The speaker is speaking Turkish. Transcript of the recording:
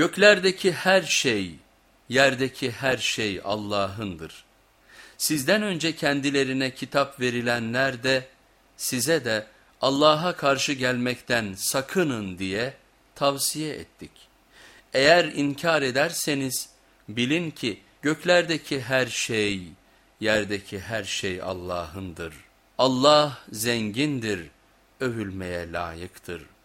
Göklerdeki her şey, yerdeki her şey Allah'ındır. Sizden önce kendilerine kitap verilenler de size de Allah'a karşı gelmekten sakının diye tavsiye ettik. Eğer inkar ederseniz bilin ki göklerdeki her şey, yerdeki her şey Allah'ındır. Allah zengindir, övülmeye layıktır.''